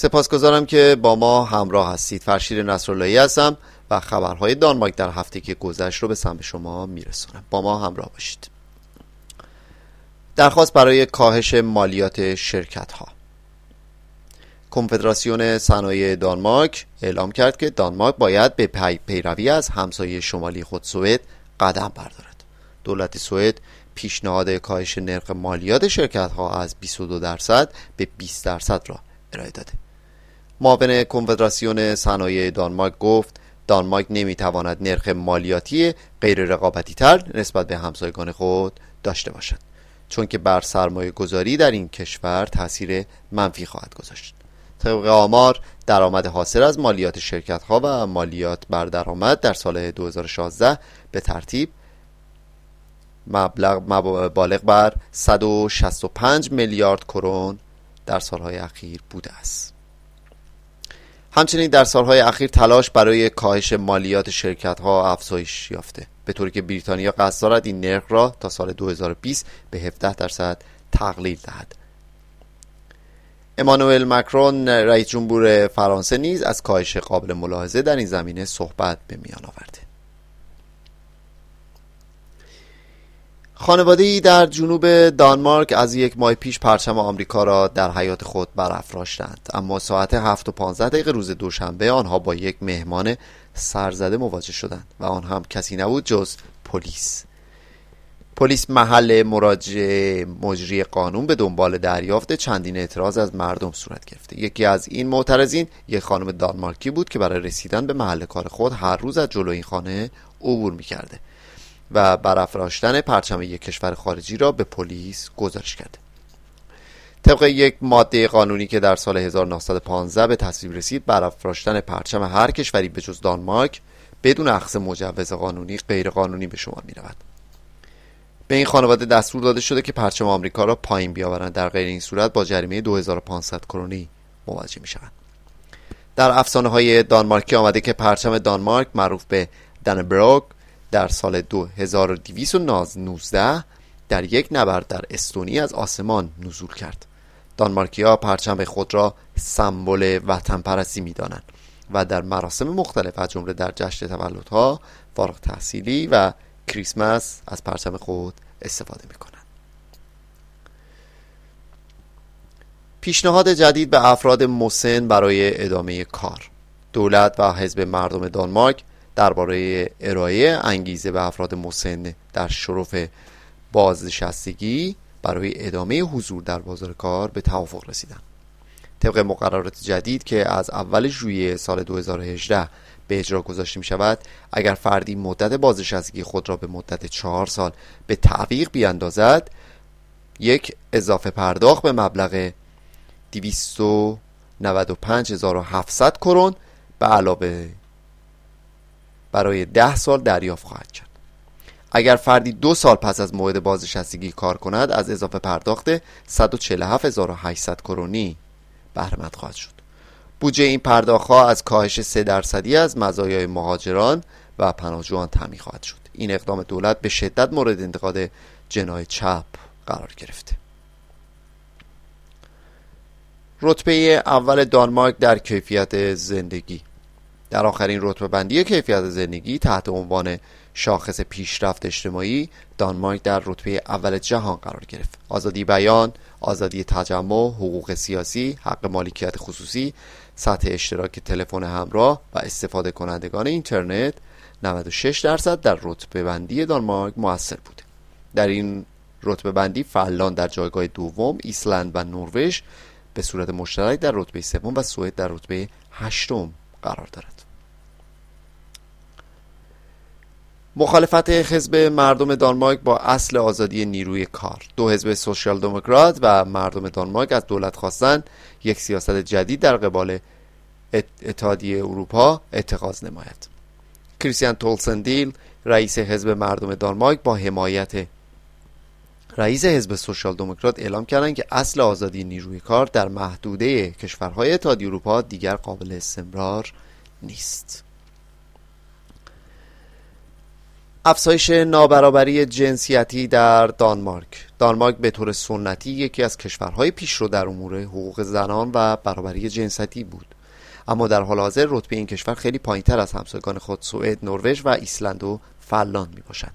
سپاسگزارم که با ما همراه هستید. فرشید نصراللهی هستم و خبرهای دانمارک در هفته که گذشت رو به سمت شما میرسونم. با ما همراه باشید. درخواست برای کاهش مالیات شرکت ها کنفدراسیون صنایع دانمارک اعلام کرد که دانمارک باید به پی پیروی از همسایه شمالی خود سوئد قدم بردارد. دولت سوئد پیشنهاد کاهش نرخ مالیات شرکت ها از 22 درصد به 20 درصد را ارائه داده. معاون کنفدراسیون صنایع دانمارک گفت دانمارک نمی‌تواند نرخ مالیاتی غیر رقابتی تر نسبت به همسایگان خود داشته باشد چون که بر سرمایه گذاری در این کشور تاثیر منفی خواهد گذاشت. طبق آمار درآمد حاصل از مالیات شرکت ها و مالیات بر درآمد در سال 2016 به ترتیب مبلغ بالغ بر 165 میلیارد کرون در سالهای اخیر بوده است. همچنین در سالهای اخیر تلاش برای کاهش مالیات شرکت ها افزایش یافته. به طوری که بریتانیا قصد دارد این نرخ را تا سال 2020 به 17 درصد تقلیل دهد. امانوئل مکرون رئیس جمهور فرانسه نیز از کاهش قابل ملاحظه در این زمینه صحبت به میان آورده. خانواده در جنوب دانمارک از یک ماه پیش پرچم آمریکا را در حیات خود برافراشتند. اما ساعت 7 و 15 دقیقه روز دوشنبه آنها با یک مهمان سرزده مواجه شدند و آن هم کسی نبود جز پلیس. پلیس محل مراجعه مجری قانون به دنبال دریافت چندین اعتراض از مردم صورت گرفته. یکی از این معترضین یک خانم دانمارکی بود که برای رسیدن به محل کار خود هر روز از جلو این خانه عبور می‌کرده. و برافراشتن پرچم یک کشور خارجی را به پلیس گزارش کرده طبق یک ماده قانونی که در سال 1915 به تصویب رسید برافراشتن پرچم هر کشوری به جز دانمارک بدون اخذ مجوز قانونی غیر قانونی به شما می رود به این خانواده دستور داده شده که پرچم آمریکا را پایین بیاورند. در غیر این صورت با جریمه 2500 کرونی مواجه می شوند در افسانه های دانمارکی آمده که پرچم دانمارک معروف به دنبروک در سال 2219 در یک نبرد در استونی از آسمان نزول کرد. دانمارکیا پرچم خود را سمبل وطن پرستی می دانند و در مراسم مختلف از جمله در جشن تولدها فارغ تحصیلی و کریسمس از پرچم خود استفاده می کنند پیشنهاد جدید به افراد مسن برای ادامه کار. دولت و حزب مردم دانمارک درباره ارائه انگیزه به افراد مسن در شرف بازنشستگی برای ادامه حضور در بازار کار به توافق رسیدند طبق مقررات جدید که از اول ژوئیه سال 2018 به اجرا گذاشته می شود اگر فردی مدت بازنشستگی خود را به مدت چهار سال به تعویق بیاندازد یک اضافه پرداخت به مبلغ 295700 کرون به علاوه برای ده سال دریافت خواهد کرد اگر فردی دو سال پس از موعد بازنشستگی کار کند از اضافه پرداخت 147800 کرونی بهرهمند خواهد شد. بودجه این پرداختها از کاهش 3 درصدی از مزایای مهاجران و پناهجویان تعمین خواهد شد. این اقدام دولت به شدت مورد انتقاد جنای چپ قرار گرفته. رتبه اول دانمارک در کیفیت زندگی. در آخرین رتبه بندی کیفیت زندگی تحت عنوان شاخص پیشرفت اجتماعی دانمارک در رتبه اول جهان قرار گرفت. آزادی بیان آزادی تجمع حقوق سیاسی حق مالکیت خصوصی سطح اشتراک تلفن همراه و استفاده کنندگان اینترنت 96 درصد در رتبه بندی دانمارک موثر بوده در این رتبه بندی فنلاند در جایگاه دوم ایسلند و نروژ به صورت مشترک در رتبه سوم و سوئد در رتبه هشتم قرار دارد. مخالفت حزب مردم دانمارک با اصل آزادی نیروی کار. دو حزب سوشال دموکرات و مردم دانمارک از دولت خواستن یک سیاست جدید در قبال اتحادیه اروپا اتخاذ نماید. کریستیان تولسندیل رئیس حزب مردم دانمارک با حمایت رئیس حزب سوشال دموکرات اعلام کردند که اصل آزادی نیروی کار در محدوده کشورهای اتحادیه اروپا دیگر قابل استمرار نیست. افزایش نابرابری جنسیتی در دانمارک دانمارک به طور سنتی یکی از کشورهای پیشرو در امور حقوق زنان و برابری جنسیتی بود اما در حال حاضر رتبه این کشور خیلی پایینتر از همسایگان خود سوئد، نروژ و ایسلند و فنلاند می باشد.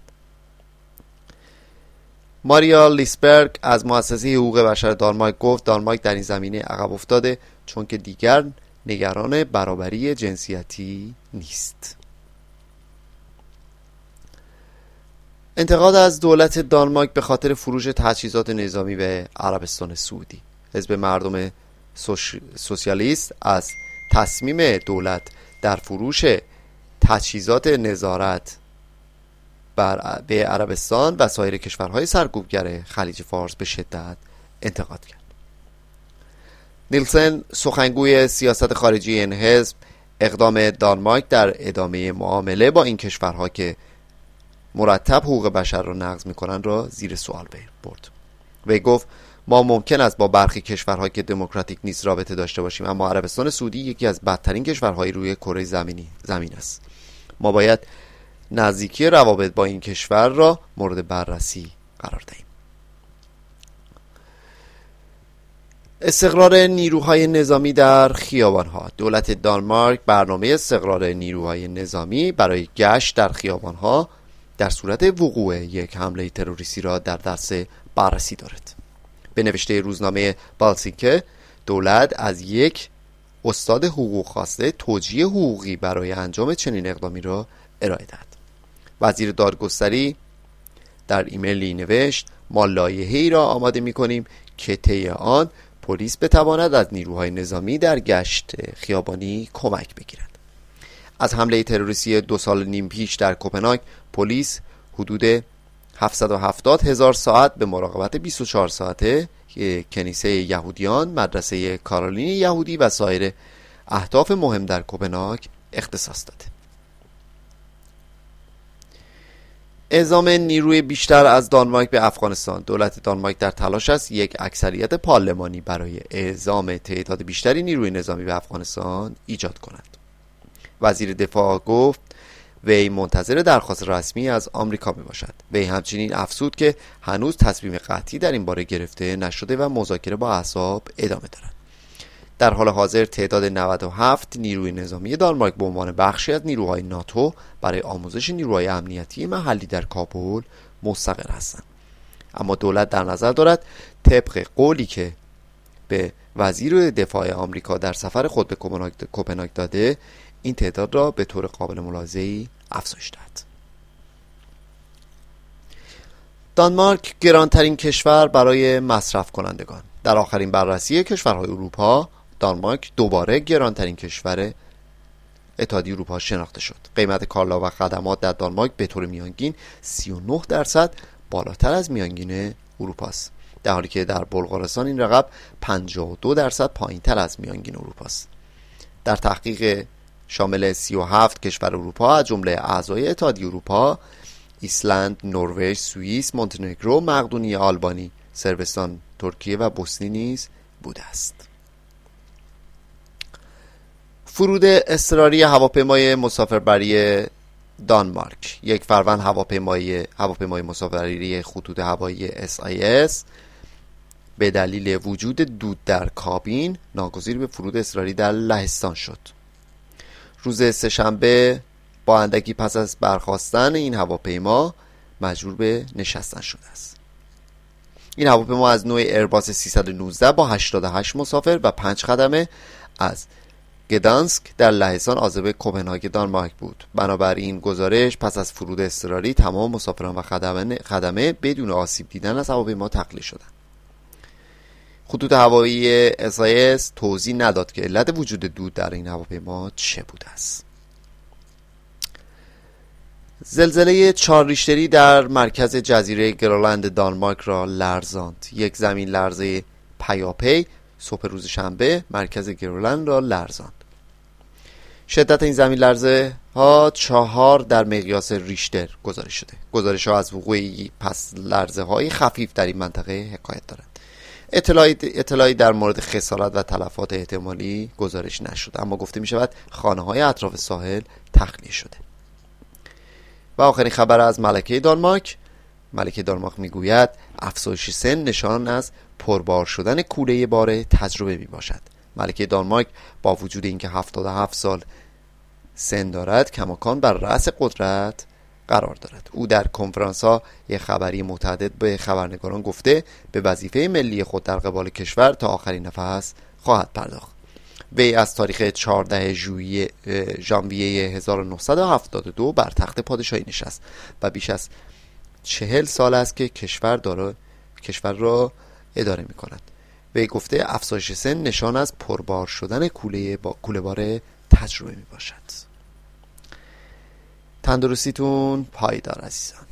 ماریا لیسبرگ از مؤسسه حقوق بشر دانمارک گفت دانمارک در این زمینه عقب افتاده چون که دیگر نگران برابری جنسیتی نیست. انتقاد از دولت دانمارک به خاطر فروش تجهیزات نظامی به عربستان سعودی. حزب مردم سوسیالیست از تصمیم دولت در فروش تجهیزات نظارت بر به عربستان و سایر کشورهای سرکوبگر خلیج فارس به شدت انتقاد کرد. نیلسن سخنگوی سیاست خارجی این حزب اقدام دانمارک در ادامه معامله با این کشورها که مرتب حقوق بشر را نقض می‌کنند را زیر سوال برد. وی گفت ما ممکن است با برخی کشورها که دموکراتیک نیست رابطه داشته باشیم اما عربستان سعودی یکی از بدترین کشورهای روی کره زمینی زمین است. ما باید نزدیکی روابط با این کشور را مورد بررسی قرار دهیم. استقرار نیروهای نظامی در خیابانها. دولت دانمارک برنامه استقرار نیروهای نظامی برای گشت در خیابانها در صورت وقوع یک حمله تروریستی را در دست بررسی دارد. به نوشته روزنامه بالسینکه دولت از یک استاد حقوق خواسته توجیه حقوقی برای انجام چنین اقدامی را ارائه داد وزیر دادگستری در ایمیلی نوشت ما لایحه‌ای را آماده می کنیم که طی آن پلیس بتواند از نیروهای نظامی در گشت خیابانی کمک بگیرد. از حمله تروریستی دو سال نیم پیش در کوپنهاگ پلیس حدود 770 هزار ساعت به مراقبت 24 ساعته کنیسه یهودیان مدرسه کارولین یهودی و سایر اهداف مهم در کوپنهاگ اختصاص داده اعزام نیروی بیشتر از دانمارک به افغانستان. دولت دانمارک در تلاش است یک اکثریت پارلمانی برای اعزام تعداد بیشتری نیروی نظامی به افغانستان ایجاد کند. وزیر دفاع گفت وی منتظر درخواست رسمی از آمریکا می باشد وی همچنین افسود که هنوز تصمیم قطعی در این باره گرفته نشده و مذاکره با احزاب ادامه دارد. در حال حاضر تعداد 97 نیروی نظامی دانمارک به عنوان بخشی از نیروهای ناتو برای آموزش نیروهای امنیتی محلی در کابل مستقر هستند. اما دولت در نظر دارد طبق قولی که به وزیر دفاع آمریکا در سفر خود به کوپنهاگ داده این تعداد را به طور قابل ملاحظه‌ای افزایش داد دانمارک گرانترین کشور برای مصرف کنندگان. در آخرین بررسی کشورهای اروپا دانمارک دوباره گرانترین کشور اتحادیه اروپا شناخته شد. قیمت کالا و خدمات در دانمارک به طور میانگین 39 درصد بالاتر از میانگین اروپا است. در حالی که در بلغارستان این رقم 52 درصد پایینتر از میانگین اروپا است. در تحقیق شامل 37 کشور اروپا از جمله اعضای اتحادیه اروپا ایسلند، نروژ، سوئیس، مونتنگرو، مقدونیه، آلبانی، سربستان، ترکیه و بوسنی نیز بوده است. فرود اضطراری هواپیمای مسافربری دانمارک. یک فروند هواپیمای هواپیمای مسافربری خطوط هوایی SIS به دلیل وجود دود در کابین ناگزیر به فرود اضطراری در لهستان شد. روز سهشنبه با اندکی پس از برخواستن این هواپیما مجبور به نشستن شده است. این هواپیما از نوع ایرباس 319 با 88 مسافر و 5 خدمه از گدانسک در لهستان آزبه کوپنهاگ دانمارک بود. بنابراین گزارش پس از فرود اضطراری تمام مسافران و خدمه, خدمه بدون آسیب دیدن از هواپیما تقلیل شدند. خطوط هوایی اسایس توضیح نداد که علت وجود دود در این هواپیما چه بوده است. زلزله چهار ریشتری در مرکز جزیره گرالند دانمارک را لرزاند. یک زمین لرزه پیاپی صبح روز شنبه مرکز گرولند را لرزاند. شدت این زمین لرزه ها چهار در مقیاس ریشتر گزارش شده. گزارش ها از وقوع پس لرزه های خفیف در این منطقه حکایت دارند. اطلاعی, اطلاعی در مورد خسارت و تلفات احتمالی گزارش نشده اما گفته می شود خانه های اطراف ساحل تخلیه شده. و آخرین خبر از ملکه دانمارک. ملکه دانمارک می‌گوید افزایش سن نشان از پربار شدن کوله بار تجربه می باشد ملکه دانمارک با وجود اینکه 77 سال سن دارد کماکان بر رأس قدرت قرار دارد. او در کنفرانس ها یک خبری متعدد به خبرنگاران گفته به وظیفه ملی خود در قبال کشور تا آخرین نفس خواهد پرداخت. وی از تاریخ 14 ژوئیه ژانویه 1972 بر تخت پادشاهی نشست و بیش از چهل سال است که کشور داره کشور را اداره می کند. وی گفته افزایش سن نشان از پربار شدن کوله با کوله بار تجربه می باشد. تندرستیتون پایدار عزیزان.